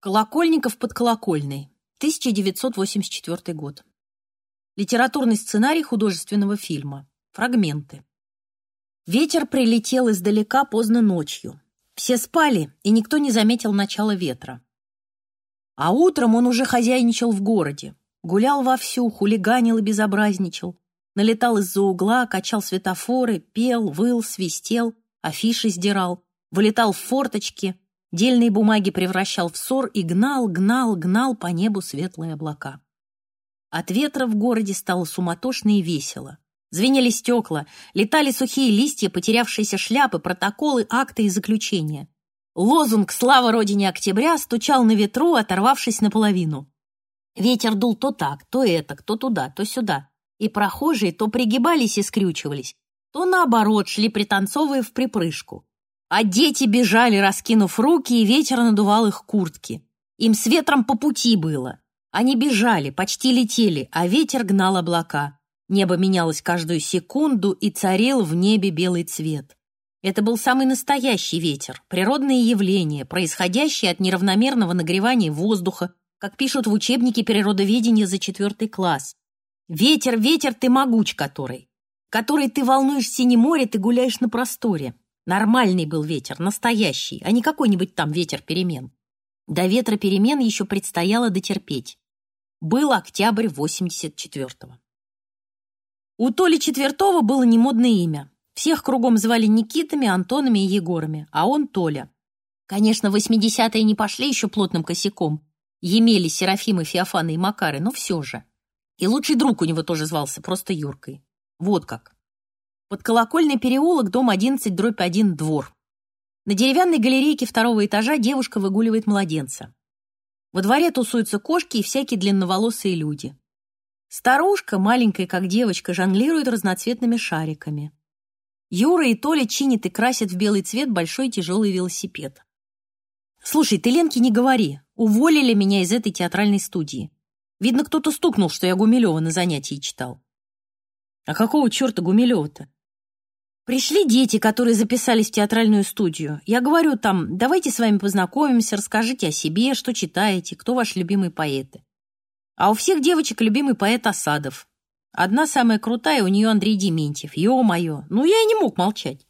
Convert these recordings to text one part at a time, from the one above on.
Колокольников под колокольной. 1984 год. Литературный сценарий художественного фильма. Фрагменты. Ветер прилетел издалека поздно ночью. Все спали, и никто не заметил начала ветра. А утром он уже хозяйничал в городе. Гулял вовсю, хулиганил и безобразничал. Налетал из-за угла, качал светофоры, пел, выл, свистел, афиши сдирал, вылетал в форточки, Дельные бумаги превращал в ссор и гнал, гнал, гнал по небу светлые облака. От ветра в городе стало суматошно и весело. Звенели стекла, летали сухие листья, потерявшиеся шляпы, протоколы, акты и заключения. Лозунг «Слава Родине Октября» стучал на ветру, оторвавшись наполовину. Ветер дул то так, то это, то туда, то сюда. И прохожие то пригибались и скрючивались, то наоборот шли пританцовывая в припрыжку. А дети бежали, раскинув руки, и ветер надувал их куртки. Им с ветром по пути было. Они бежали, почти летели, а ветер гнал облака. Небо менялось каждую секунду, и царил в небе белый цвет. Это был самый настоящий ветер, природное явление, происходящее от неравномерного нагревания воздуха, как пишут в учебнике природоведения за четвертый класс. Ветер, ветер, ты могуч который. Который ты волнуешь синее море, ты гуляешь на просторе. Нормальный был ветер, настоящий, а не какой-нибудь там ветер перемен. До ветра перемен еще предстояло дотерпеть. Был октябрь 84-го. У Толи Четвертого было немодное имя. Всех кругом звали Никитами, Антонами и Егорами, а он Толя. Конечно, 80-е не пошли еще плотным косяком. Емели, Серафимы, Феофаны и Макары, но все же. И лучший друг у него тоже звался, просто Юркой. Вот как. Под колокольный переулок, дом 11, дробь 1, двор. На деревянной галерейке второго этажа девушка выгуливает младенца. Во дворе тусуются кошки и всякие длинноволосые люди. Старушка, маленькая как девочка, жонглирует разноцветными шариками. Юра и Толя чинят и красят в белый цвет большой тяжелый велосипед. «Слушай, ты Ленке не говори. Уволили меня из этой театральной студии. Видно, кто-то стукнул, что я Гумилева на занятии читал». «А какого черта Гумилева-то?» Пришли дети, которые записались в театральную студию. Я говорю там, давайте с вами познакомимся, расскажите о себе, что читаете, кто ваши любимые поэты. А у всех девочек любимый поэт Осадов. Одна самая крутая, у нее Андрей Дементьев. Ё-моё, ну я и не мог молчать.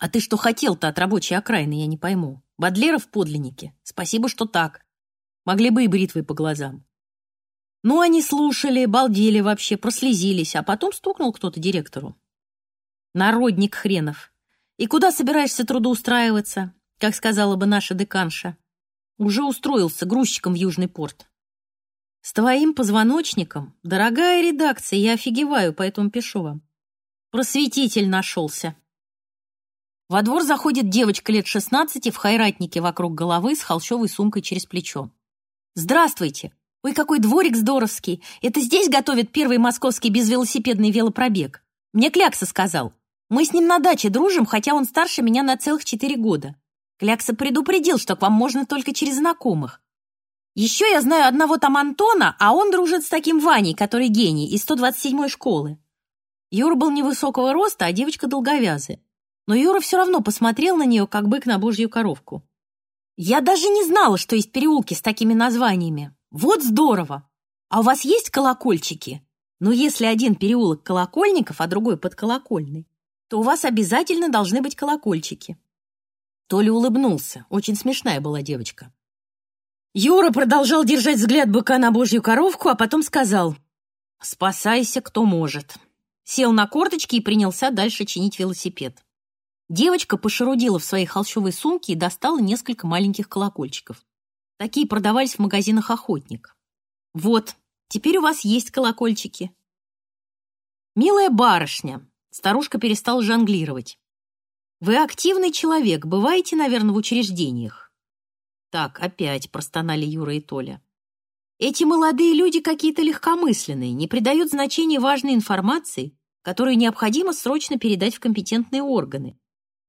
А ты что хотел-то от рабочей окраины, я не пойму. Бадлеров подлинники. Спасибо, что так. Могли бы и бритвой по глазам. Ну, они слушали, балдели вообще, прослезились, а потом стукнул кто-то директору. Народник хренов. И куда собираешься трудоустраиваться, как сказала бы наша деканша? Уже устроился грузчиком в Южный порт. С твоим позвоночником, дорогая редакция, я офигеваю, поэтому пишу вам. Просветитель нашелся. Во двор заходит девочка лет 16 в хайратнике вокруг головы с холщовой сумкой через плечо. «Здравствуйте! Ой, какой дворик здоровский! Это здесь готовят первый московский безвелосипедный велопробег. Мне Клякса сказал. Мы с ним на даче дружим, хотя он старше меня на целых четыре года. Клякса предупредил, что к вам можно только через знакомых. Еще я знаю одного там Антона, а он дружит с таким Ваней, который гений, из 127-й школы. Юра был невысокого роста, а девочка долговязая. Но Юра все равно посмотрел на нее, как бык на божью коровку. Я даже не знала, что есть переулки с такими названиями. Вот здорово! А у вас есть колокольчики? Ну, если один переулок колокольников, а другой под колокольной, то у вас обязательно должны быть колокольчики». Толя улыбнулся. Очень смешная была девочка. Юра продолжал держать взгляд быка на божью коровку, а потом сказал «Спасайся, кто может». Сел на корточки и принялся дальше чинить велосипед. Девочка пошарудила в своей холщовой сумке и достала несколько маленьких колокольчиков. Такие продавались в магазинах «Охотник». «Вот, теперь у вас есть колокольчики». «Милая барышня, Старушка перестала жонглировать. «Вы активный человек, бываете, наверное, в учреждениях?» «Так, опять», — простонали Юра и Толя. «Эти молодые люди какие-то легкомысленные, не придают значения важной информации, которую необходимо срочно передать в компетентные органы.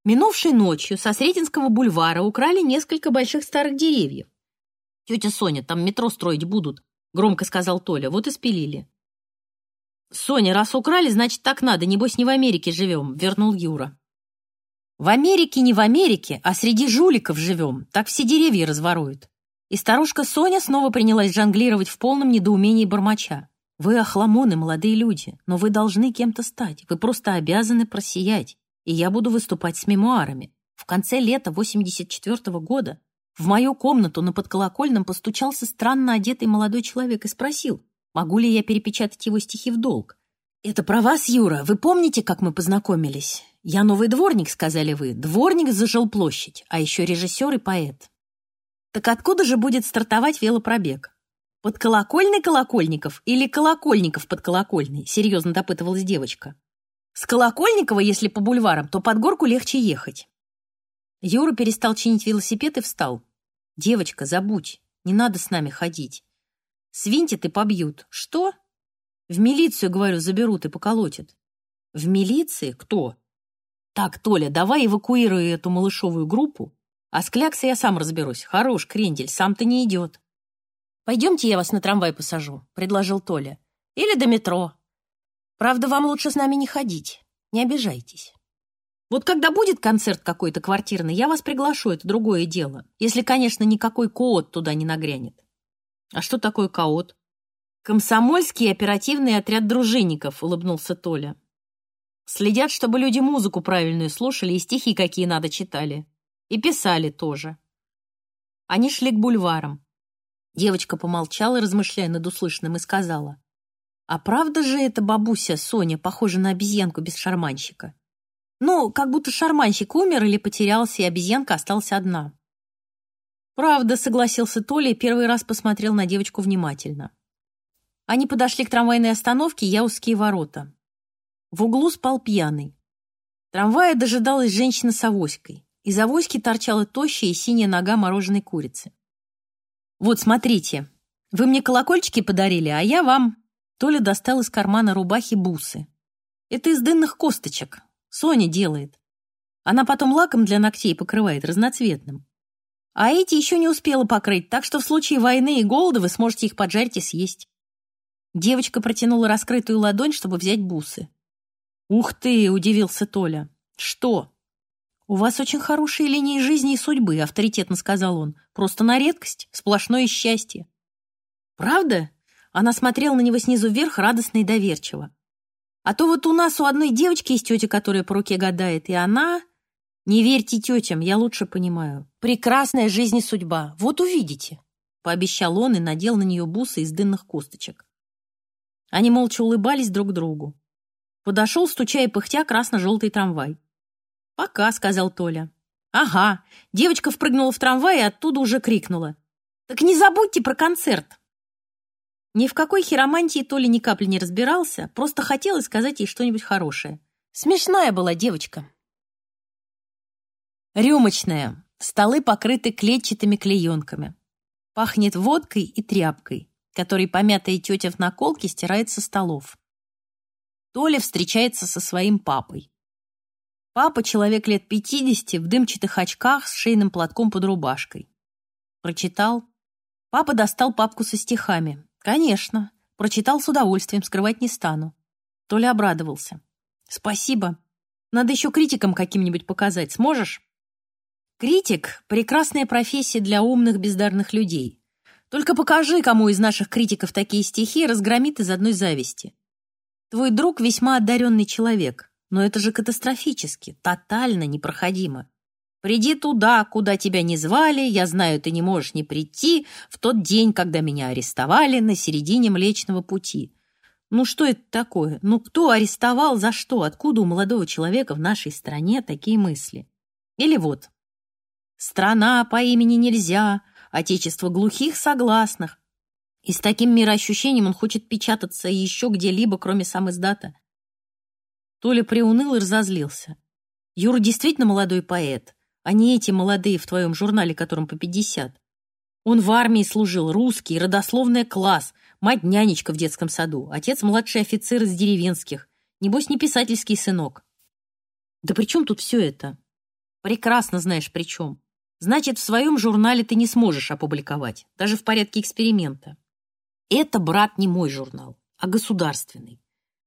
Минувшей ночью со Сретенского бульвара украли несколько больших старых деревьев. «Тетя Соня, там метро строить будут», — громко сказал Толя, вот и спилили. «Соня, раз украли, значит, так надо. Небось, не в Америке живем», — вернул Юра. «В Америке не в Америке, а среди жуликов живем. Так все деревья разворуют. И старушка Соня снова принялась жонглировать в полном недоумении бормоча. «Вы охламоны, молодые люди, но вы должны кем-то стать. Вы просто обязаны просиять. И я буду выступать с мемуарами. В конце лета 84 -го года в мою комнату на подколокольном постучался странно одетый молодой человек и спросил, могу ли я перепечатать его стихи в долг. «Это про вас, Юра. Вы помните, как мы познакомились? Я новый дворник, сказали вы. Дворник за жилплощадь, а еще режиссер и поэт. Так откуда же будет стартовать велопробег? Под колокольный Колокольников или Колокольников под колокольный? Серьезно допытывалась девочка. С Колокольникова, если по бульварам, то под горку легче ехать. Юра перестал чинить велосипед и встал. «Девочка, забудь, не надо с нами ходить. Свинтит и побьют. Что? В милицию, говорю, заберут и поколотят. В милиции? Кто? Так, Толя, давай эвакуируй эту малышовую группу, а с кляксой я сам разберусь. Хорош, крендель, сам-то не идет. Пойдемте, я вас на трамвай посажу, предложил Толя. Или до метро. Правда, вам лучше с нами не ходить. Не обижайтесь. Вот когда будет концерт какой-то квартирный, я вас приглашу, это другое дело. Если, конечно, никакой коот туда не нагрянет. А что такое коот? Комсомольский оперативный отряд дружинников, улыбнулся Толя. Следят, чтобы люди музыку правильную слушали и стихи какие надо читали. И писали тоже. Они шли к бульварам. Девочка помолчала, размышляя над услышанным, и сказала. «А правда же эта бабуся Соня похожа на обезьянку без шарманщика?» Ну, как будто шарманщик умер или потерялся, и обезьянка осталась одна. «Правда», — согласился Толя и первый раз посмотрел на девочку внимательно. Они подошли к трамвайной остановке Яузские ворота. В углу спал пьяный. Трамвая дожидалась женщина с авоськой. Из авоськи торчала тощая и синяя нога мороженой курицы. «Вот, смотрите, вы мне колокольчики подарили, а я вам...» Толя достал из кармана рубахи бусы. «Это из дынных косточек. Соня делает. Она потом лаком для ногтей покрывает разноцветным. А эти еще не успела покрыть, так что в случае войны и голода вы сможете их поджарить и съесть. Девочка протянула раскрытую ладонь, чтобы взять бусы. «Ух ты!» — удивился Толя. «Что?» «У вас очень хорошие линии жизни и судьбы», — авторитетно сказал он. «Просто на редкость, сплошное счастье». «Правда?» Она смотрела на него снизу вверх радостно и доверчиво. А то вот у нас у одной девочки есть тетя, которая по руке гадает, и она... Не верьте тетям, я лучше понимаю. Прекрасная жизнь и судьба. Вот увидите. Пообещал он и надел на нее бусы из дынных косточек. Они молча улыбались друг другу. Подошел, стуча и пыхтя, красно-желтый трамвай. «Пока», — сказал Толя. «Ага». Девочка впрыгнула в трамвай и оттуда уже крикнула. «Так не забудьте про концерт!» Ни в какой хиромантии Толя ни капли не разбирался, просто хотелось сказать ей что-нибудь хорошее. Смешная была девочка. Рюмочная. Столы покрыты клетчатыми клеенками. Пахнет водкой и тряпкой, которой помятая тетя в наколке стирает со столов. Толя встречается со своим папой. Папа, человек лет пятидесяти, в дымчатых очках с шейным платком под рубашкой. Прочитал. Папа достал папку со стихами, «Конечно. Прочитал с удовольствием, скрывать не стану». Толя обрадовался. «Спасибо. Надо еще критикам каким-нибудь показать. Сможешь?» «Критик — прекрасная профессия для умных, бездарных людей. Только покажи, кому из наших критиков такие стихи разгромит из одной зависти. Твой друг весьма одаренный человек, но это же катастрофически, тотально непроходимо. Приди туда, куда тебя не звали, я знаю, ты не можешь не прийти в тот день, когда меня арестовали на середине Млечного Пути. Ну что это такое? Ну кто арестовал, за что? Откуда у молодого человека в нашей стране такие мысли? Или вот. Страна по имени нельзя, отечество глухих согласных. И с таким мироощущением он хочет печататься еще где-либо, кроме сам издата. Толя приуныл и разозлился. Юра действительно молодой поэт — а не эти молодые в твоем журнале, которым по пятьдесят. Он в армии служил, русский, родословная класс, мать нянечка в детском саду, отец младший офицер из деревенских, небось не писательский сынок. Да при чем тут все это? Прекрасно знаешь при чем. Значит, в своем журнале ты не сможешь опубликовать, даже в порядке эксперимента. Это, брат, не мой журнал, а государственный.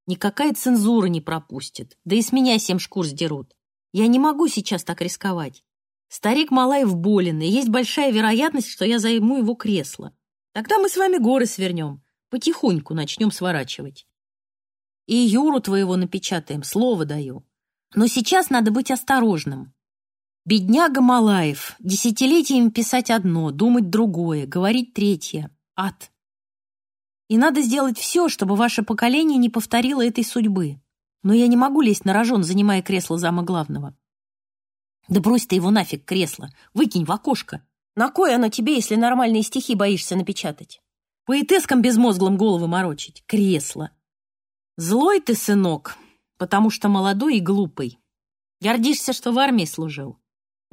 Никакая цензура не пропустит, да и с меня семь шкур сдерут. Я не могу сейчас так рисковать. Старик Малаев болен, и есть большая вероятность, что я займу его кресло. Тогда мы с вами горы свернем, потихоньку начнем сворачивать. И Юру твоего напечатаем, слово даю. Но сейчас надо быть осторожным. Бедняга Малаев, десятилетиями писать одно, думать другое, говорить третье. Ад. И надо сделать все, чтобы ваше поколение не повторило этой судьбы. Но я не могу лезть на рожон, занимая кресло зама главного. Да брось ты его нафиг, кресло. Выкинь в окошко. На кой оно тебе, если нормальные стихи боишься напечатать? Поэтескам безмозглым головы морочить. Кресло. Злой ты, сынок, потому что молодой и глупый. Гордишься, что в армии служил.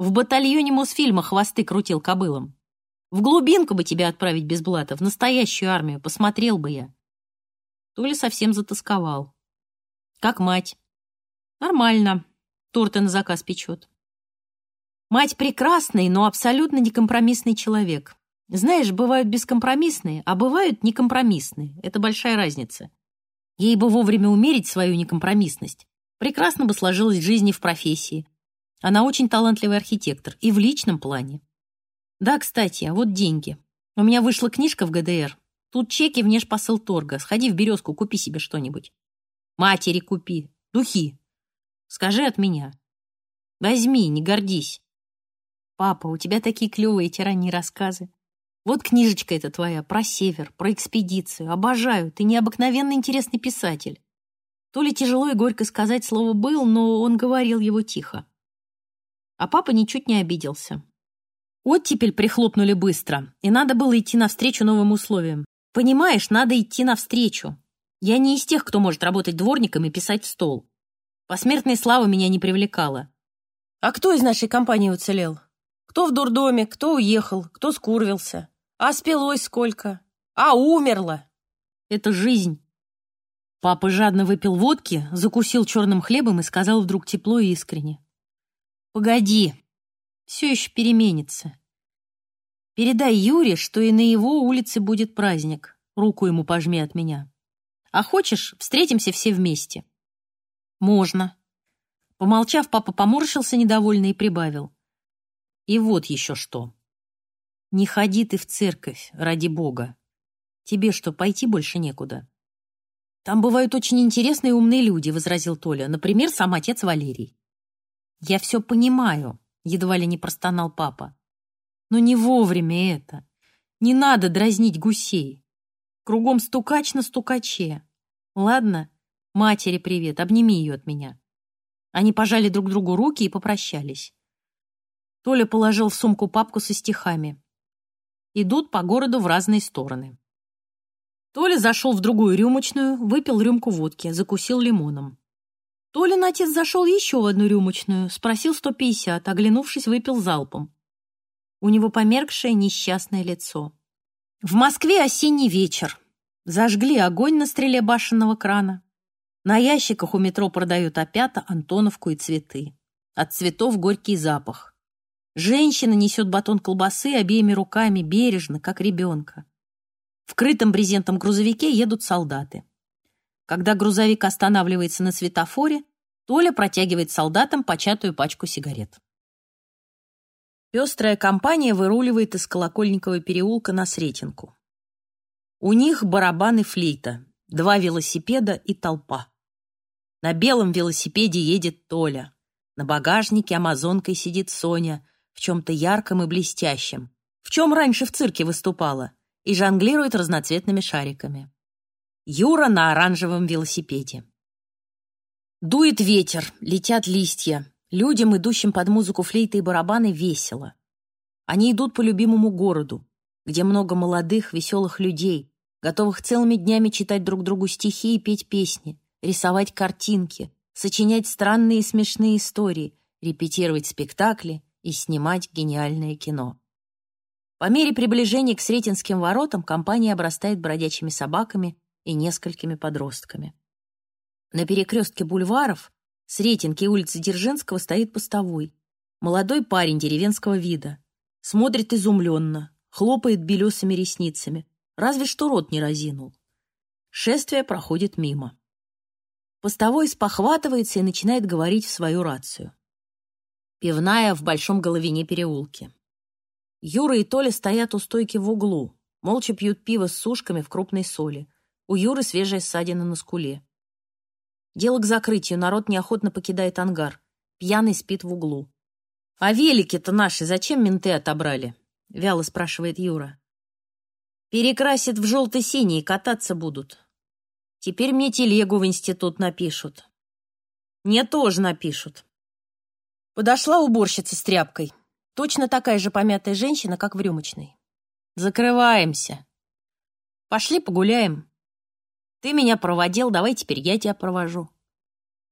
В батальоне Мосфильма хвосты крутил кобылом. В глубинку бы тебя отправить без блата, в настоящую армию, посмотрел бы я. Толя совсем затасковал. Как мать. Нормально. Торты на заказ печет. Мать прекрасный, но абсолютно некомпромиссный человек. Знаешь, бывают бескомпромиссные, а бывают некомпромиссные. Это большая разница. Ей бы вовремя умерить свою некомпромиссность. Прекрасно бы сложилась жизнь и в профессии. Она очень талантливый архитектор и в личном плане. Да, кстати, а вот деньги. У меня вышла книжка в ГДР. Тут чеки внешпосыл торга. Сходи в «Березку», купи себе что-нибудь. Матери купи. Духи. Скажи от меня. Возьми, не гордись. Папа, у тебя такие клевые эти ранние рассказы. Вот книжечка эта твоя про север, про экспедицию. Обожаю, ты необыкновенно интересный писатель. То ли тяжело и горько сказать слово «был», но он говорил его тихо. А папа ничуть не обиделся. Оттепель прихлопнули быстро, и надо было идти навстречу новым условиям. Понимаешь, надо идти навстречу. Я не из тех, кто может работать дворником и писать в стол. Посмертная слава меня не привлекала. А кто из нашей компании уцелел? Кто в дурдоме, кто уехал, кто скурвился. А спилось сколько? А умерла. Это жизнь. Папа жадно выпил водки, закусил черным хлебом и сказал вдруг тепло и искренне. «Погоди, все еще переменится. Передай Юре, что и на его улице будет праздник. Руку ему пожми от меня. А хочешь, встретимся все вместе?» «Можно». Помолчав, папа поморщился недовольно и прибавил. И вот еще что. Не ходи ты в церковь, ради Бога. Тебе что, пойти больше некуда? Там бывают очень интересные и умные люди, возразил Толя. Например, сам отец Валерий. Я все понимаю, едва ли не простонал папа. Но не вовремя это. Не надо дразнить гусей. Кругом стукач на стукаче. Ладно? Матери привет, обними ее от меня. Они пожали друг другу руки и попрощались. Толя положил в сумку папку со стихами. Идут по городу в разные стороны. Толя зашел в другую рюмочную, выпил рюмку водки, закусил лимоном. Толин отец зашел еще в одну рюмочную, спросил 150, оглянувшись, выпил залпом. У него померкшее несчастное лицо. В Москве осенний вечер. Зажгли огонь на стреле башенного крана. На ящиках у метро продают опята, антоновку и цветы. От цветов горький запах. Женщина несет батон колбасы обеими руками, бережно, как ребенка. В крытом брезентом грузовике едут солдаты. Когда грузовик останавливается на светофоре, Толя протягивает солдатам початую пачку сигарет. Пестрая компания выруливает из Колокольникового переулка на Сретенку. У них барабан и флейта, два велосипеда и толпа. На белом велосипеде едет Толя. На багажнике амазонкой сидит Соня, в чем-то ярком и блестящем, в чем раньше в цирке выступала, и жонглирует разноцветными шариками. Юра на оранжевом велосипеде. Дует ветер, летят листья. Людям, идущим под музыку флейты и барабаны, весело. Они идут по любимому городу, где много молодых, веселых людей, готовых целыми днями читать друг другу стихи и петь песни, рисовать картинки, сочинять странные и смешные истории, репетировать спектакли и снимать гениальное кино. По мере приближения к Сретенским воротам компания обрастает бродячими собаками и несколькими подростками. На перекрестке бульваров Сретенки улицы Дзержинского стоит постовой. Молодой парень деревенского вида. Смотрит изумленно, хлопает белесыми ресницами. Разве что рот не разинул. Шествие проходит мимо. Постовой спохватывается и начинает говорить в свою рацию. Пивная в Большом Головине переулке. Юра и Толя стоят у стойки в углу, молча пьют пиво с сушками в крупной соли. У Юры свежая ссадина на скуле. Дело к закрытию, народ неохотно покидает ангар. Пьяный спит в углу. «А велики-то наши зачем менты отобрали?» — вяло спрашивает Юра. «Перекрасят в желто-синий, кататься будут. Теперь мне телегу в институт напишут». «Мне тоже напишут». Подошла уборщица с тряпкой. Точно такая же помятая женщина, как в рюмочной. «Закрываемся. Пошли погуляем. Ты меня проводил, давай теперь я тебя провожу.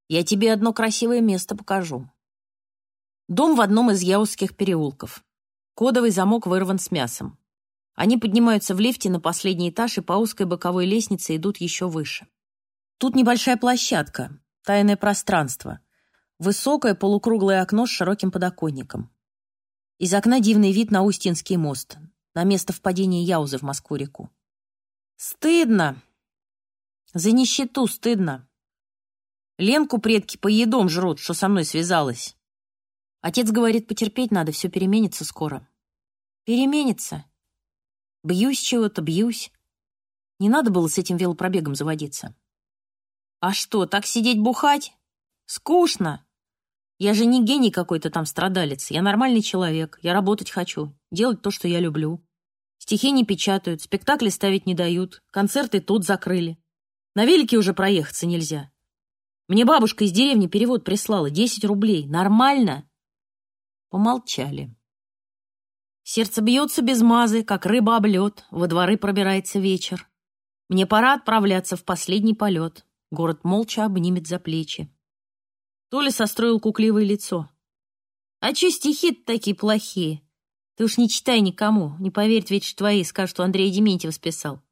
Я тебе одно красивое место покажу». Дом в одном из яузских переулков. Кодовый замок вырван с мясом. Они поднимаются в лифте на последний этаж и по узкой боковой лестнице идут еще выше. Тут небольшая площадка, тайное пространство. Высокое полукруглое окно с широким подоконником. Из окна дивный вид на Устинский мост, на место впадения Яузы в Москву-реку. Стыдно. За нищету стыдно. Ленку предки по едом жрут, что со мной связалась. Отец говорит, потерпеть надо, все переменится скоро. Переменится. Бьюсь чего-то, бьюсь. Не надо было с этим велопробегом заводиться. А что, так сидеть бухать? Скучно. Я же не гений какой-то там страдалец. Я нормальный человек. Я работать хочу. Делать то, что я люблю. Стихи не печатают, спектакли ставить не дают, концерты тут закрыли. На велике уже проехаться нельзя. Мне бабушка из деревни перевод прислала. десять рублей. Нормально? Помолчали. Сердце бьется без мазы, как рыба об лед, во дворы пробирается вечер. Мне пора отправляться в последний полет. Город молча обнимет за плечи. Толя состроил кукливое лицо. «А чё стихи такие плохие? Ты уж не читай никому, не поверь, ведь твои, скажут, что Андрей Дементьев списал».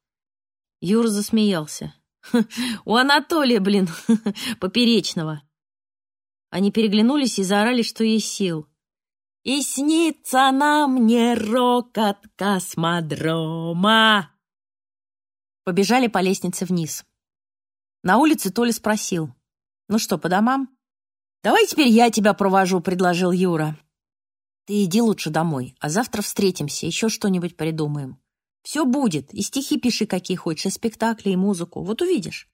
Юра засмеялся. «У Анатолия, блин, поперечного». Они переглянулись и заорали, что есть сил. И снится нам не рокот космодрома. Побежали по лестнице вниз. На улице Толя спросил. «Ну что, по домам?» «Давай теперь я тебя провожу», — предложил Юра. «Ты иди лучше домой, а завтра встретимся, еще что-нибудь придумаем. Все будет, и стихи пиши, какие хочешь, и спектакли, и музыку. Вот увидишь».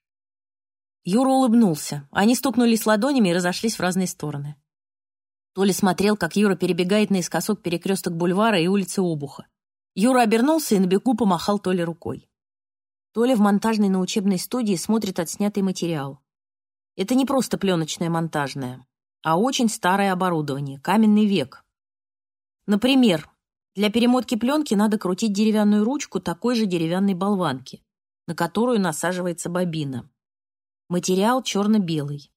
Юра улыбнулся. Они стукнулись ладонями и разошлись в разные стороны. Толя смотрел, как Юра перебегает наискосок перекресток бульвара и улицы Обуха. Юра обернулся и на бегу помахал Толе рукой. Толя в монтажной на учебной студии смотрит отснятый материал. Это не просто пленочное монтажное, а очень старое оборудование, каменный век. Например, для перемотки пленки надо крутить деревянную ручку такой же деревянной болванки, на которую насаживается бобина. Материал черно-белый.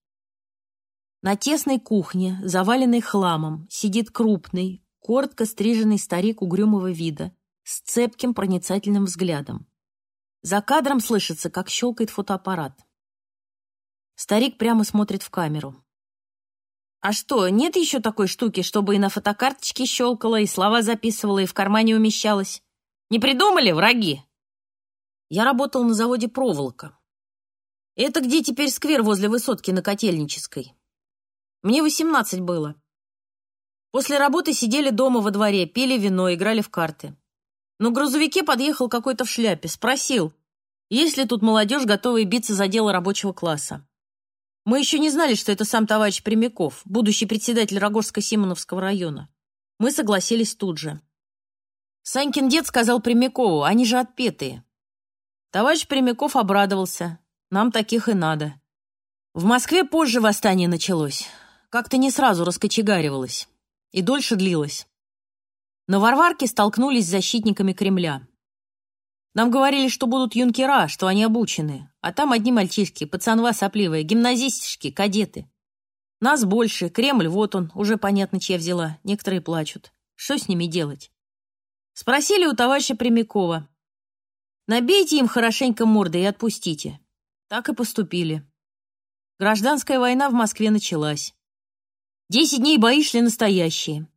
На тесной кухне, заваленной хламом, сидит крупный, коротко стриженный старик угрюмого вида с цепким проницательным взглядом. За кадром слышится, как щелкает фотоаппарат. Старик прямо смотрит в камеру. «А что, нет еще такой штуки, чтобы и на фотокарточке щелкало, и слова записывала, и в кармане умещалось? Не придумали, враги?» Я работал на заводе «Проволока». Это где теперь сквер возле высотки на Котельнической? Мне восемнадцать было. После работы сидели дома во дворе, пили вино, играли в карты. Но грузовике подъехал какой-то в шляпе, спросил, есть ли тут молодежь, готовая биться за дело рабочего класса. Мы еще не знали, что это сам товарищ Прямяков, будущий председатель Рогожско-Симоновского района. Мы согласились тут же. Санькин дед сказал Прямякову, они же отпетые. Товарищ Прямяков обрадовался. Нам таких и надо. В Москве позже восстание началось как-то не сразу раскочегаривалась и дольше длилась. На Варварке столкнулись с защитниками Кремля. Нам говорили, что будут юнкера, что они обучены, а там одни мальчишки, пацанва сопливые, гимназистишки, кадеты. Нас больше, Кремль, вот он, уже понятно, чья взяла, некоторые плачут. Что с ними делать? Спросили у товарища Прямякова. Набейте им хорошенько морды и отпустите. Так и поступили. Гражданская война в Москве началась. Десять дней бои шли настоящие.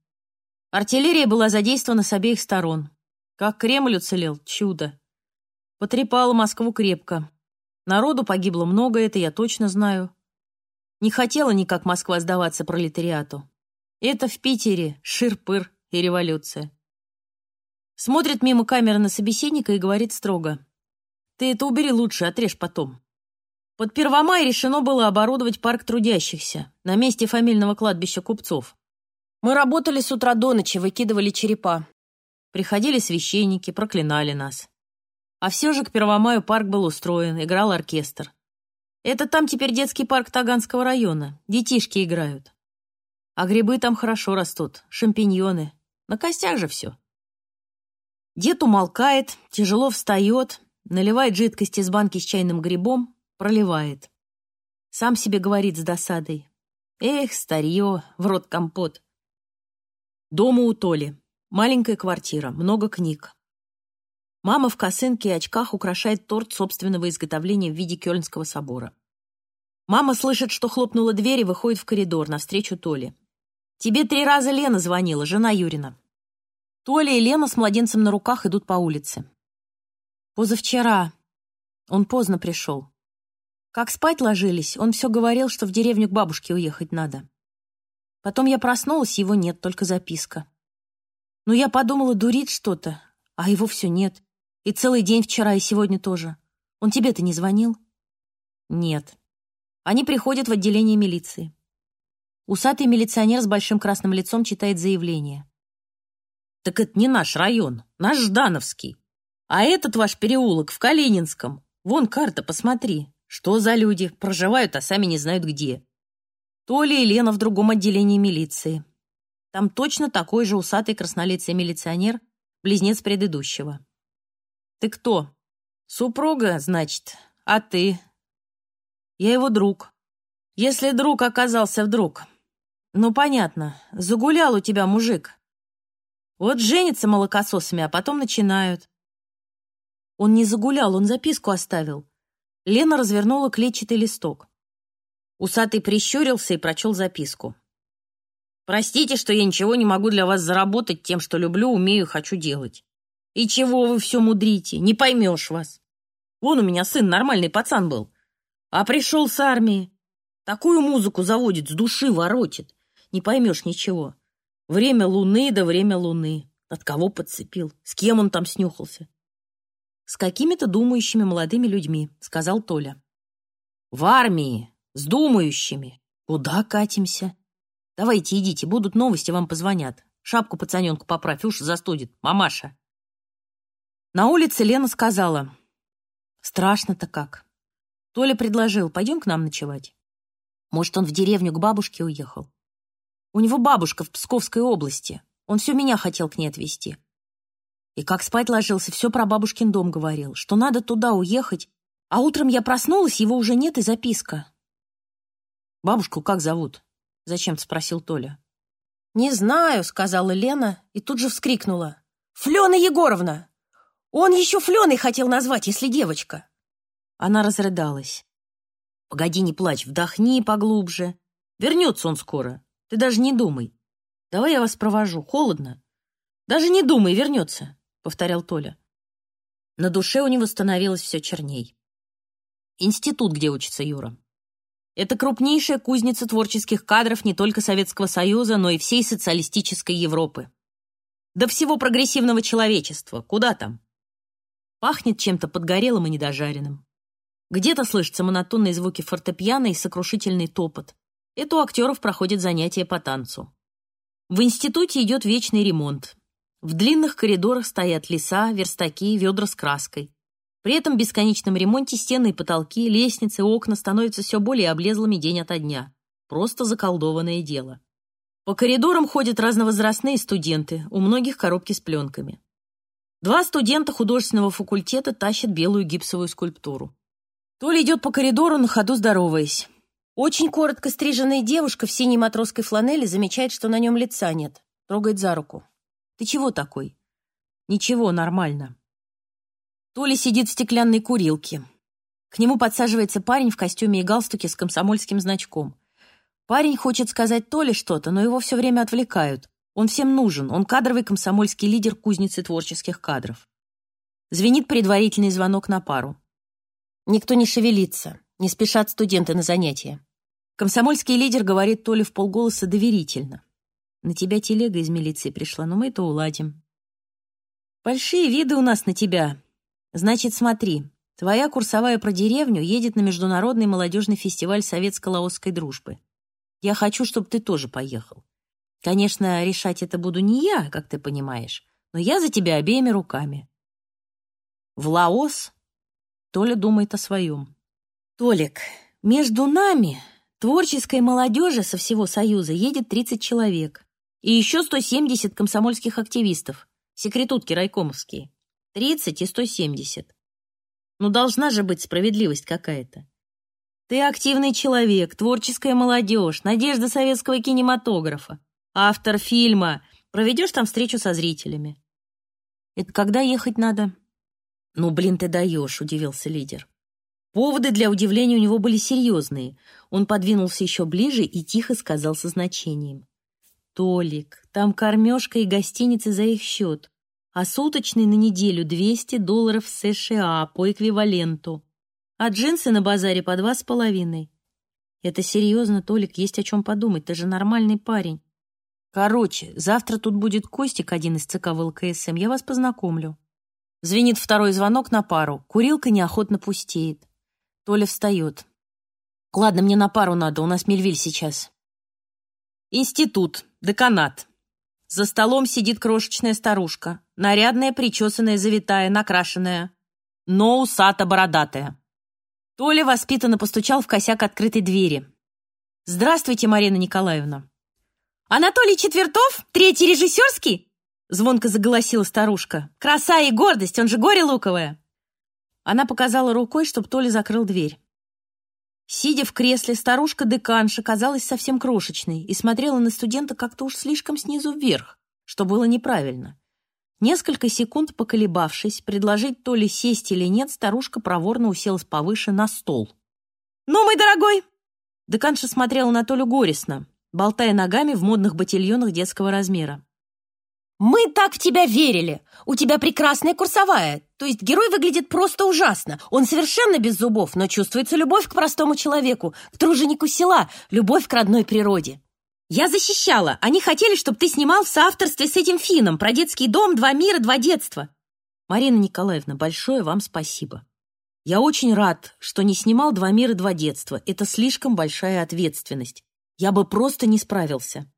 Артиллерия была задействована с обеих сторон. Как Кремль уцелел, чудо. Потрепала Москву крепко. Народу погибло много, это я точно знаю. Не хотела никак Москва сдаваться пролетариату. Это в Питере шир-пыр и революция. Смотрит мимо камеры на собеседника и говорит строго. Ты это убери лучше, отрежь потом. Под Первомай решено было оборудовать парк трудящихся на месте фамильного кладбища купцов. Мы работали с утра до ночи, выкидывали черепа. Приходили священники, проклинали нас. А все же к Первомаю парк был устроен, играл оркестр. Это там теперь детский парк Таганского района. Детишки играют. А грибы там хорошо растут, шампиньоны. На костях же все. Дед умолкает, тяжело встает, наливает жидкость из банки с чайным грибом, проливает. Сам себе говорит с досадой. Эх, старье, в рот компот. Дома у Толи. Маленькая квартира, много книг. Мама в косынке и очках украшает торт собственного изготовления в виде Кёльнского собора. Мама слышит, что хлопнула дверь и выходит в коридор навстречу Толе. «Тебе три раза Лена звонила, жена Юрина». Толя и Лена с младенцем на руках идут по улице. Позавчера. Он поздно пришел. Как спать ложились, он все говорил, что в деревню к бабушке уехать надо. Потом я проснулась, его нет, только записка. Ну, я подумала, дурит что-то, а его все нет. И целый день вчера, и сегодня тоже. Он тебе-то не звонил? Нет. Они приходят в отделение милиции. Усатый милиционер с большим красным лицом читает заявление. Так это не наш район, наш Ждановский. А этот ваш переулок в Калининском. Вон карта, посмотри. Что за люди? Проживают, а сами не знают где. Толя и Лена в другом отделении милиции. Там точно такой же усатый краснолицый милиционер, близнец предыдущего. Ты кто? Супруга, значит. А ты? Я его друг. Если друг оказался вдруг. Ну, понятно. Загулял у тебя мужик. Вот женятся молокососами, а потом начинают. Он не загулял, он записку оставил. Лена развернула клетчатый листок. Усатый прищурился и прочел записку. «Простите, что я ничего не могу для вас заработать тем, что люблю, умею, хочу делать. И чего вы все мудрите? Не поймешь вас. Вон у меня сын нормальный пацан был. А пришел с армии. Такую музыку заводит, с души воротит. Не поймешь ничего. Время луны да время луны. От кого подцепил? С кем он там снюхался? С какими-то думающими молодыми людьми, сказал Толя. В армии, с думающими. Куда катимся? Давайте идите, будут новости, вам позвонят. Шапку пацаненку поправь, уж застудит. Мамаша. На улице Лена сказала. Страшно-то как. Толя предложил, пойдем к нам ночевать. Может, он в деревню к бабушке уехал. У него бабушка в Псковской области. Он все меня хотел к ней отвезти. И как спать ложился, все про бабушкин дом говорил, что надо туда уехать. А утром я проснулась, его уже нет, и записка. «Бабушку как зовут?» — зачем-то спросил Толя. «Не знаю», — сказала Лена и тут же вскрикнула. «Флена Егоровна! Он еще Фленой хотел назвать, если девочка. Она разрыдалась. Погоди, не плачь, вдохни поглубже. Вернется он скоро. Ты даже не думай. Давай я вас провожу. Холодно. Даже не думай, вернется, повторял Толя. На душе у него становилось все черней. Институт, где учится Юра. Это крупнейшая кузница творческих кадров не только Советского Союза, но и всей социалистической Европы. Да всего прогрессивного человечества. Куда там? Пахнет чем-то подгорелым и недожаренным. Где-то слышатся монотонные звуки фортепиано и сокрушительный топот. Это у актеров проходят занятия по танцу. В институте идет вечный ремонт. В длинных коридорах стоят леса, верстаки, ведра с краской. При этом бесконечном ремонте стены и потолки, лестницы, окна становятся все более облезлыми день ото дня. Просто заколдованное дело. По коридорам ходят разновозрастные студенты, у многих коробки с пленками. Два студента художественного факультета тащат белую гипсовую скульптуру. Толя идет по коридору, на ходу здороваясь. Очень коротко стриженная девушка в синей матросской фланели замечает, что на нем лица нет. Трогает за руку. «Ты чего такой?» «Ничего, нормально». Толя сидит в стеклянной курилке. К нему подсаживается парень в костюме и галстуке с комсомольским значком. Парень хочет сказать Толе что-то, но его все время отвлекают. Он всем нужен, он кадровый комсомольский лидер кузницы творческих кадров. Звенит предварительный звонок на пару. Никто не шевелится, не спешат студенты на занятия. Комсомольский лидер говорит то ли в полголоса доверительно. На тебя телега из милиции пришла, но мы это уладим. Большие виды у нас на тебя. Значит, смотри, твоя курсовая про деревню едет на Международный молодежный фестиваль советско-лаосской дружбы. Я хочу, чтобы ты тоже поехал. Конечно, решать это буду не я, как ты понимаешь, но я за тебя обеими руками. В Лаос Толя думает о своем. Толик, между нами, творческой молодежи со всего Союза, едет 30 человек. И еще 170 комсомольских активистов. Секретутки райкомовские. 30 и 170. Ну, должна же быть справедливость какая-то. Ты активный человек, творческая молодежь, надежда советского кинематографа, автор фильма. Проведешь там встречу со зрителями. Это когда ехать надо? Ну, блин, ты даешь, удивился лидер. Поводы для удивления у него были серьезные. Он подвинулся еще ближе и тихо сказал со значением. «Толик, там кормежка и гостиницы за их счет, а суточный на неделю 200 долларов США по эквиваленту, а джинсы на базаре по два с половиной. Это серьезно, Толик, есть о чем подумать, ты же нормальный парень. Короче, завтра тут будет Костик, один из ЦК ВЛКСМ, я вас познакомлю. Звенит второй звонок на пару, курилка неохотно пустеет. Толя встает. Ладно, мне на пару надо, у нас Мельвиль сейчас. Институт, деканат. За столом сидит крошечная старушка, нарядная, причесанная, завитая, накрашенная, но усато-бородатая. Толя воспитанно постучал в косяк открытой двери. «Здравствуйте, Марина Николаевна». «Анатолий Четвертов? Третий режиссерский?» Звонко заголосила старушка. «Краса и гордость, он же горе луковое!» Она показала рукой, чтобы Толя закрыл дверь. Сидя в кресле, старушка-деканша казалась совсем крошечной и смотрела на студента как-то уж слишком снизу вверх, что было неправильно. Несколько секунд поколебавшись, предложить то ли сесть или нет, старушка проворно уселась повыше на стол. «Ну, мой дорогой!» Деканша смотрела на Толю горестно, болтая ногами в модных ботильонах детского размера. «Мы так в тебя верили! У тебя прекрасная курсовая, то есть герой выглядит просто ужасно. Он совершенно без зубов, но чувствуется любовь к простому человеку, к труженику села, любовь к родной природе. Я защищала. Они хотели, чтобы ты снимал в соавторстве с этим финном про детский дом «Два мира, два детства». Марина Николаевна, большое вам спасибо. Я очень рад, что не снимал «Два мира, два детства». Это слишком большая ответственность. Я бы просто не справился.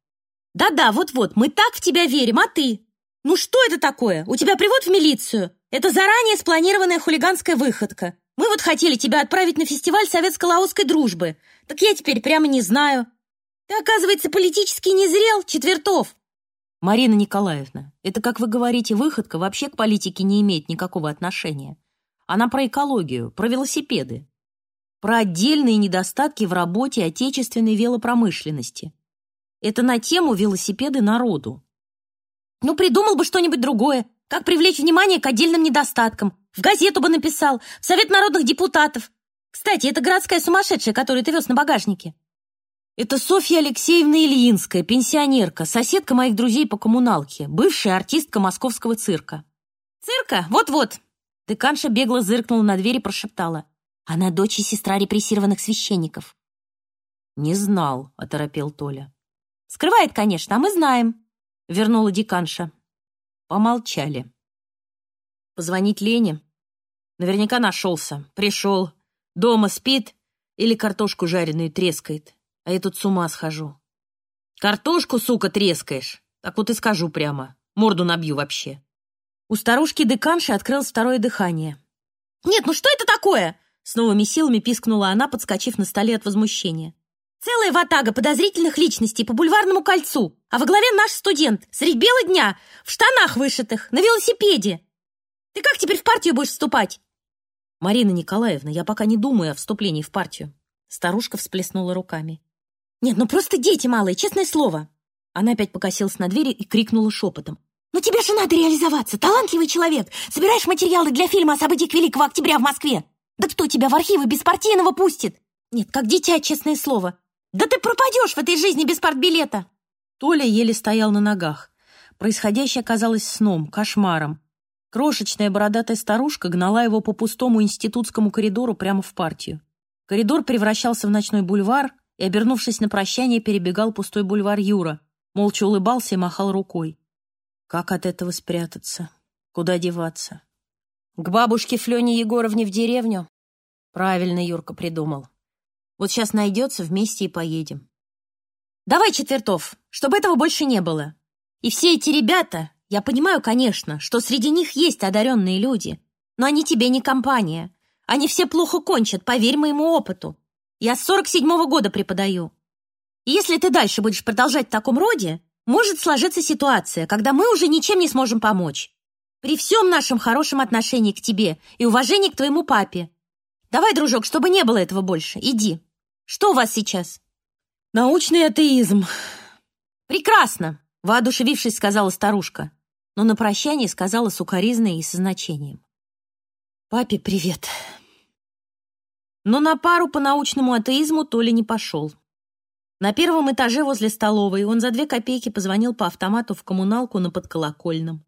«Да-да, вот-вот, мы так в тебя верим, а ты? Ну что это такое? У тебя привод в милицию? Это заранее спланированная хулиганская выходка. Мы вот хотели тебя отправить на фестиваль советско-лаосской дружбы. Так я теперь прямо не знаю. Ты, оказывается, политически не зрел, Четвертов!» «Марина Николаевна, это, как вы говорите, выходка вообще к политике не имеет никакого отношения. Она про экологию, про велосипеды, про отдельные недостатки в работе отечественной велопромышленности. Это на тему велосипеды народу. Ну, придумал бы что-нибудь другое. Как привлечь внимание к отдельным недостаткам. В газету бы написал, в Совет народных депутатов. Кстати, это городская сумасшедшая, которую ты вез на багажнике. Это Софья Алексеевна Ильинская, пенсионерка, соседка моих друзей по коммуналке, бывшая артистка московского цирка. Цирка? Вот-вот. Деканша бегло зыркнула на дверь и прошептала. Она дочь и сестра репрессированных священников. «Не знал», — оторопел Толя. Скрывает, конечно, а мы знаем», — вернула деканша. Помолчали. Позвонить Лене? Наверняка нашелся. Пришел. Дома спит или картошку жареную трескает. А я тут с ума схожу. Картошку, сука, трескаешь? Так вот и скажу прямо. Морду набью вообще. У старушки-деканши открылось второе дыхание. «Нет, ну что это такое?» С новыми силами пискнула она, подскочив на столе от возмущения. Целая ватага подозрительных личностей по бульварному кольцу, а во главе наш студент, средь бела дня, в штанах вышитых, на велосипеде. Ты как теперь в партию будешь вступать? Марина Николаевна, я пока не думаю о вступлении в партию. Старушка всплеснула руками. Нет, ну просто дети малые, честное слово. Она опять покосилась на двери и крикнула шепотом. «Ну тебе же надо реализоваться! Талантливый человек! Собираешь материалы для фильма о событиях Великого Октября в Москве! Да кто тебя в архивы беспартийного пустит? Нет, как дитя, честное слово! «Да ты пропадешь в этой жизни без партбилета!» Толя еле стоял на ногах. Происходящее казалось сном, кошмаром. Крошечная бородатая старушка гнала его по пустому институтскому коридору прямо в партию. Коридор превращался в ночной бульвар и, обернувшись на прощание, перебегал пустой бульвар Юра, Молча улыбался и махал рукой. Как от этого спрятаться? Куда деваться? К бабушке Флене Егоровне в деревню? Правильно Юрка придумал. Вот сейчас найдется, вместе и поедем. Давай, Четвертов, чтобы этого больше не было. И все эти ребята, я понимаю, конечно, что среди них есть одаренные люди, но они тебе не компания. Они все плохо кончат, поверь моему опыту. Я с 47-го года преподаю. И если ты дальше будешь продолжать в таком роде, может сложиться ситуация, когда мы уже ничем не сможем помочь. При всем нашем хорошем отношении к тебе и уважении к твоему папе. Давай, дружок, чтобы не было этого больше, иди. Что у вас сейчас? Научный атеизм. Прекрасно, воодушевившись, сказала старушка, но на прощание сказала сукоризной и со значением. Папе привет. Но на пару по научному атеизму Толя не пошел. На первом этаже возле столовой он за две копейки позвонил по автомату в коммуналку на подколокольном.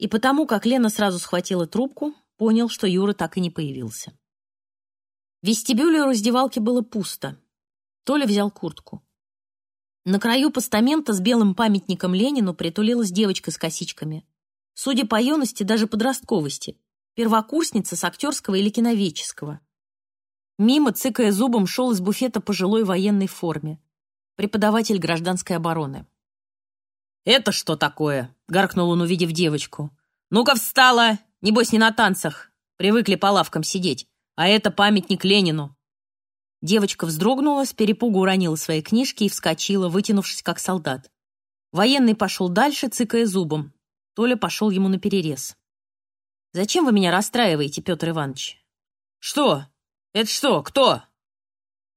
И потому, как Лена сразу схватила трубку, понял, что Юра так и не появился. В вестибюле раздевалки было пусто. Толя взял куртку. На краю постамента с белым памятником Ленину притулилась девочка с косичками. Судя по юности, даже подростковости. Первокурсница с актерского или киноведческого. Мимо, цыкая зубом, шел из буфета пожилой военной форме. Преподаватель гражданской обороны. «Это что такое?» — гаркнул он, увидев девочку. «Ну-ка встала! Небось, не на танцах. Привыкли по лавкам сидеть. А это памятник Ленину». Девочка вздрогнула, с перепугу уронила свои книжки и вскочила, вытянувшись как солдат. Военный пошел дальше, цыкая зубом. Толя пошел ему на перерез. «Зачем вы меня расстраиваете, Петр Иванович?» «Что? «Это что, кто?»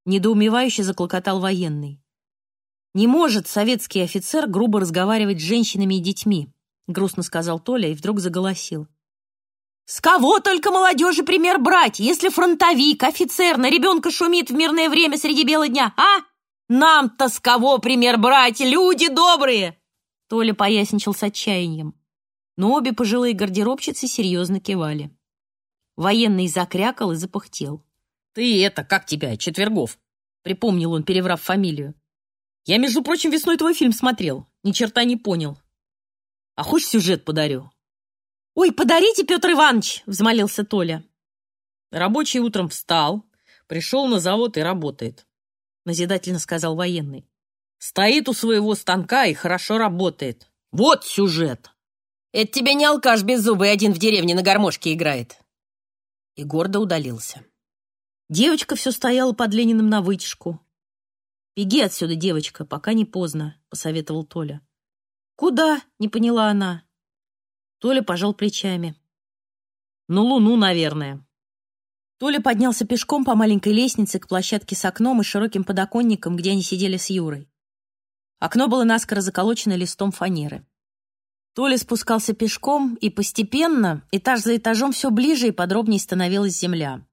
Недоумевающе заклокотал военный. «Не может советский офицер грубо разговаривать с женщинами и детьми», грустно сказал Толя и вдруг заголосил. «С кого только молодежи пример брать, если фронтовик, офицер на ребенка шумит в мирное время среди бела дня, а? Нам-то с кого пример брать, люди добрые!» Толя поясничал с отчаянием. Но обе пожилые гардеробщицы серьезно кивали. Военный закрякал и запыхтел. «Ты это, как тебя, Четвергов?» — припомнил он, переврав фамилию. «Я, между прочим, весной твой фильм смотрел. Ни черта не понял. А хочешь сюжет подарю?» «Ой, подарите, Петр Иванович!» — взмолился Толя. Рабочий утром встал, пришел на завод и работает, — назидательно сказал военный. Стоит у своего станка и хорошо работает. Вот сюжет. Это тебе не алкаш беззубый один в деревне на гармошке играет. И гордо удалился. Девочка все стояла под Лениным на вытяжку. «Беги отсюда, девочка, пока не поздно», — посоветовал Толя. «Куда?» — не поняла она. Толя пожал плечами. «Ну, луну, наверное». Толя поднялся пешком по маленькой лестнице к площадке с окном и широким подоконником, где они сидели с Юрой. Окно было наскоро заколочено листом фанеры. Толя спускался пешком, и постепенно, этаж за этажом, все ближе и подробнее становилась земля.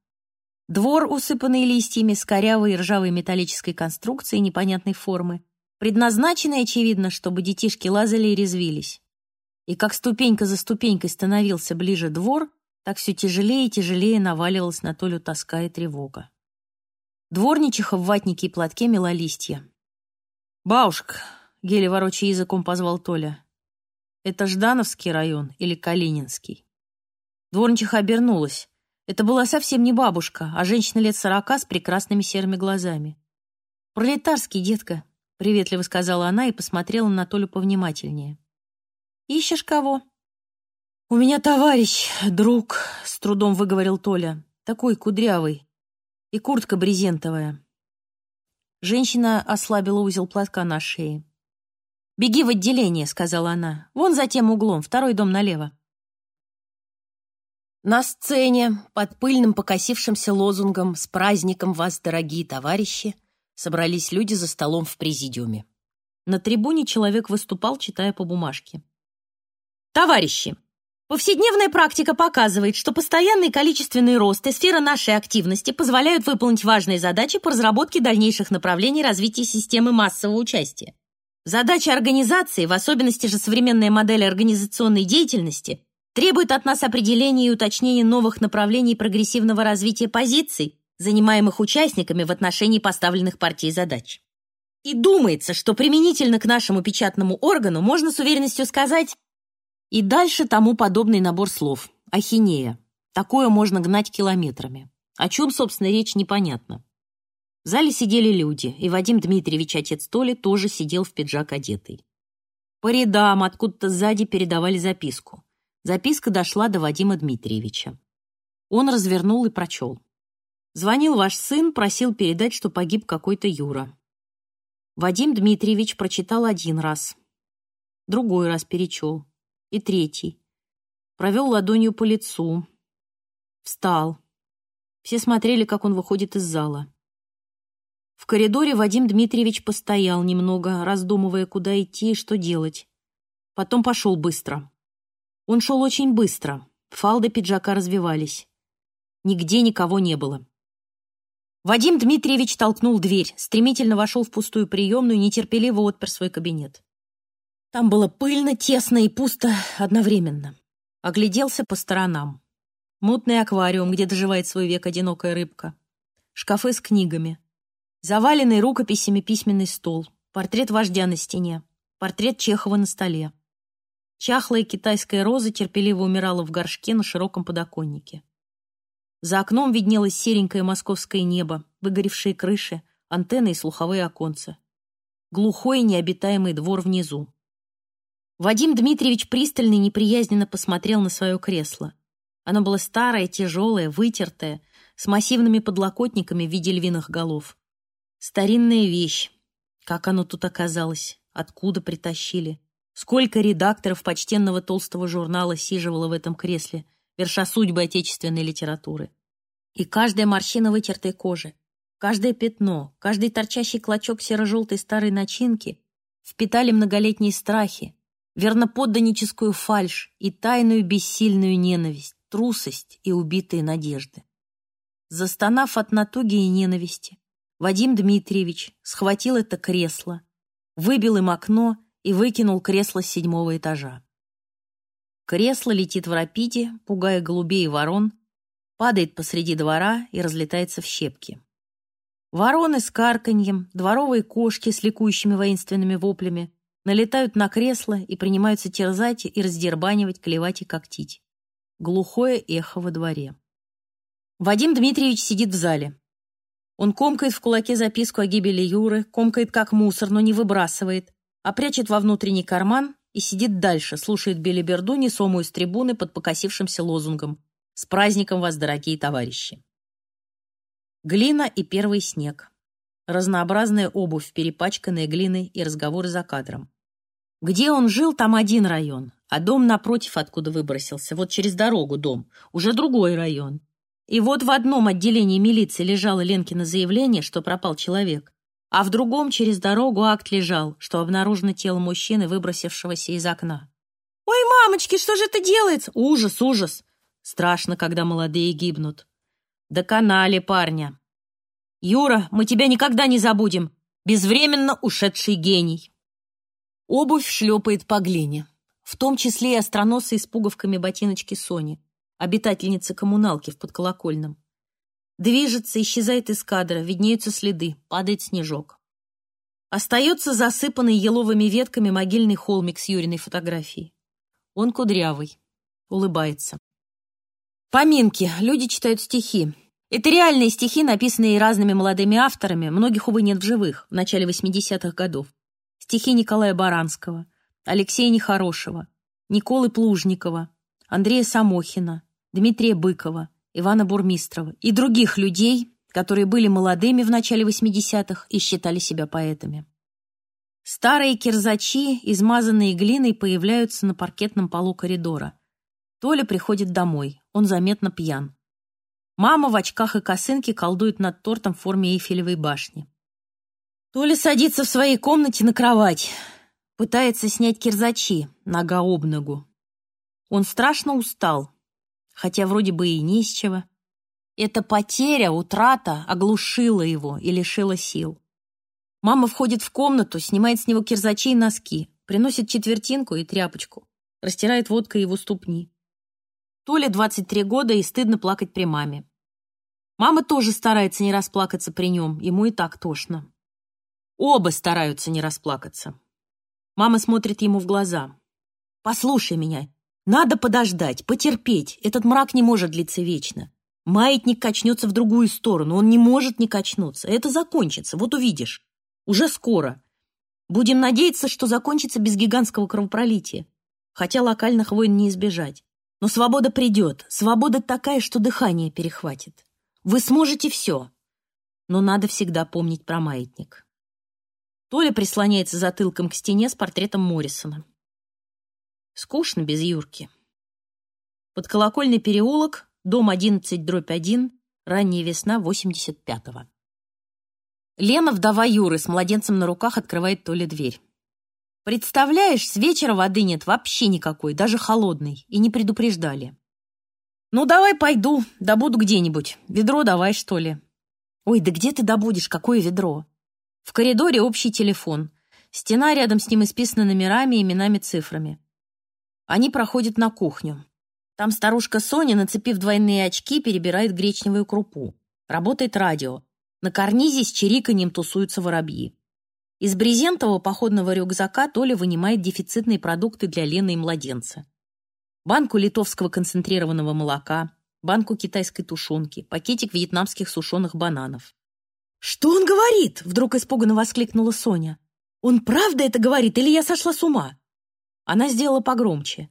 Двор, усыпанный листьями с корявой и ржавой металлической конструкцией непонятной формы, предназначенный, очевидно, чтобы детишки лазали и резвились. И как ступенька за ступенькой становился ближе двор, так все тяжелее и тяжелее наваливалась на Толю тоска и тревога. Дворничиха в ватнике и платке мела листья. «Бабушка», — еле ворочая языком позвал Толя, — «это Ждановский район или Калининский?» Дворничиха обернулась. Это была совсем не бабушка, а женщина лет сорока с прекрасными серыми глазами. «Пролетарский, детка», — приветливо сказала она и посмотрела на Толю повнимательнее. «Ищешь кого?» «У меня товарищ, друг», — с трудом выговорил Толя. «Такой кудрявый. И куртка брезентовая». Женщина ослабила узел платка на шее. «Беги в отделение», — сказала она. «Вон за тем углом, второй дом налево». На сцене, под пыльным покосившимся лозунгом «С праздником вас, дорогие товарищи!» собрались люди за столом в президиуме. На трибуне человек выступал, читая по бумажке. «Товарищи! Повседневная практика показывает, что постоянный количественный рост и сфера нашей активности позволяют выполнить важные задачи по разработке дальнейших направлений развития системы массового участия. Задача организации, в особенности же современная модель организационной деятельности, требует от нас определения и уточнения новых направлений прогрессивного развития позиций, занимаемых участниками в отношении поставленных партией задач. И думается, что применительно к нашему печатному органу можно с уверенностью сказать и дальше тому подобный набор слов. Ахинея. Такое можно гнать километрами. О чем, собственно, речь непонятно. В зале сидели люди, и Вадим Дмитриевич, отец Толи, тоже сидел в пиджак одетый. По рядам откуда-то сзади передавали записку. Записка дошла до Вадима Дмитриевича. Он развернул и прочел. «Звонил ваш сын, просил передать, что погиб какой-то Юра. Вадим Дмитриевич прочитал один раз, другой раз перечел, и третий. Провел ладонью по лицу. Встал. Все смотрели, как он выходит из зала. В коридоре Вадим Дмитриевич постоял немного, раздумывая, куда идти и что делать. Потом пошел быстро. Он шел очень быстро. Фалды пиджака развивались. Нигде никого не было. Вадим Дмитриевич толкнул дверь, стремительно вошел в пустую приемную, нетерпеливо отпер свой кабинет. Там было пыльно, тесно и пусто одновременно. Огляделся по сторонам. Мутный аквариум, где доживает свой век одинокая рыбка. Шкафы с книгами. Заваленный рукописями письменный стол. Портрет вождя на стене. Портрет Чехова на столе. Чахлая китайская роза терпеливо умирала в горшке на широком подоконнике. За окном виднелось серенькое московское небо, выгоревшие крыши, антенны и слуховые оконца. Глухой необитаемый двор внизу. Вадим Дмитриевич пристально и неприязненно посмотрел на свое кресло. Оно было старое, тяжелое, вытертое, с массивными подлокотниками в виде львиных голов. Старинная вещь. Как оно тут оказалось? Откуда притащили? Сколько редакторов почтенного толстого журнала сиживало в этом кресле — верша судьбы отечественной литературы. И каждая морщина вытертой кожи, каждое пятно, каждый торчащий клочок серо-желтой старой начинки впитали многолетние страхи, верноподданническую фальшь и тайную бессильную ненависть, трусость и убитые надежды. Застонав от натуги и ненависти, Вадим Дмитриевич схватил это кресло, выбил им окно и выкинул кресло с седьмого этажа. Кресло летит в рапиде, пугая голубей и ворон, падает посреди двора и разлетается в щепки. Вороны с карканьем, дворовые кошки с ликующими воинственными воплями налетают на кресло и принимаются терзать и раздербанивать, клевать и когтить. Глухое эхо во дворе. Вадим Дмитриевич сидит в зале. Он комкает в кулаке записку о гибели Юры, комкает как мусор, но не выбрасывает, а прячет во внутренний карман и сидит дальше, слушает белиберду, несомую с трибуны под покосившимся лозунгом «С праздником вас, дорогие товарищи!». Глина и первый снег. Разнообразная обувь, перепачканная глиной и разговоры за кадром. Где он жил, там один район, а дом напротив, откуда выбросился, вот через дорогу дом, уже другой район. И вот в одном отделении милиции лежало Ленкино заявление, что пропал человек, а в другом через дорогу акт лежал, что обнаружено тело мужчины, выбросившегося из окна. «Ой, мамочки, что же это делается?» «Ужас, ужас! Страшно, когда молодые гибнут. Доконали парня. Юра, мы тебя никогда не забудем. Безвременно ушедший гений». Обувь шлепает по глине, в том числе и остроносые с пуговками ботиночки Сони, обитательницы коммуналки в подколокольном. Движется, исчезает из кадра, виднеются следы, падает снежок. Остается засыпанный еловыми ветками могильный холмик с Юриной фотографией. Он кудрявый, улыбается. Поминки. Люди читают стихи. Это реальные стихи, написанные разными молодыми авторами, многих, увы, нет в живых, в начале 80-х годов. Стихи Николая Баранского, Алексея Нехорошего, Николы Плужникова, Андрея Самохина, Дмитрия Быкова, Ивана Бурмистрова и других людей, которые были молодыми в начале 80-х и считали себя поэтами. Старые кирзачи, измазанные глиной, появляются на паркетном полу коридора. Толя приходит домой, он заметно пьян. Мама в очках и косынке колдует над тортом в форме Эйфелевой башни. Толя садится в своей комнате на кровать, пытается снять кирзачи, нога об ногу. Он страшно устал, хотя вроде бы и не с чего. Эта потеря, утрата оглушила его и лишила сил. Мама входит в комнату, снимает с него кирзачи и носки, приносит четвертинку и тряпочку, растирает водкой его ступни. Толе 23 года и стыдно плакать при маме. Мама тоже старается не расплакаться при нем, ему и так тошно. Оба стараются не расплакаться. Мама смотрит ему в глаза. «Послушай меня. Надо подождать, потерпеть. Этот мрак не может длиться вечно. Маятник качнется в другую сторону. Он не может не качнуться. Это закончится, вот увидишь. Уже скоро. Будем надеяться, что закончится без гигантского кровопролития. Хотя локальных войн не избежать. Но свобода придет. Свобода такая, что дыхание перехватит. Вы сможете все. Но надо всегда помнить про маятник. Толя прислоняется затылком к стене с портретом Моррисона. Скучно без Юрки. Под колокольный переулок, дом 11, дробь 1, ранняя весна 85-го. Лена, вдова Юры, с младенцем на руках открывает Толе дверь. Представляешь, с вечера воды нет вообще никакой, даже холодной, и не предупреждали. Ну, давай пойду, добуду где-нибудь. Ведро давай, что ли. Ой, да где ты добудешь, какое ведро? В коридоре общий телефон. Стена рядом с ним исписана номерами, именами, цифрами. Они проходят на кухню. Там старушка Соня, нацепив двойные очки, перебирает гречневую крупу. Работает радио. На карнизе с чириканьем тусуются воробьи. Из брезентового походного рюкзака Толя вынимает дефицитные продукты для Лены и младенца. Банку литовского концентрированного молока, банку китайской тушенки, пакетик вьетнамских сушеных бананов. «Что он говорит?» — вдруг испуганно воскликнула Соня. «Он правда это говорит или я сошла с ума?» Она сделала погромче.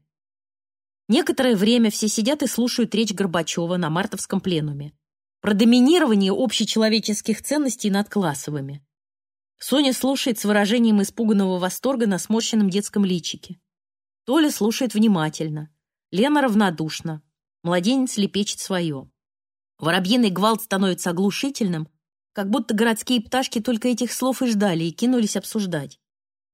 Некоторое время все сидят и слушают речь Горбачева на мартовском пленуме про доминирование общечеловеческих ценностей над классовыми. Соня слушает с выражением испуганного восторга на сморщенном детском личике. Толя слушает внимательно. Лена равнодушна. Младенец лепечет свое. Воробьиный гвалт становится оглушительным, как будто городские пташки только этих слов и ждали и кинулись обсуждать.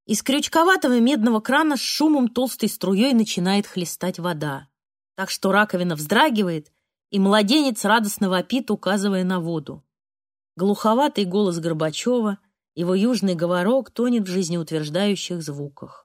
Из крючковатого медного крана с шумом толстой струей начинает хлестать вода, так что раковина вздрагивает, и младенец радостно вопит, указывая на воду. Глуховатый голос Горбачева, его южный говорок тонет в жизнеутверждающих звуках.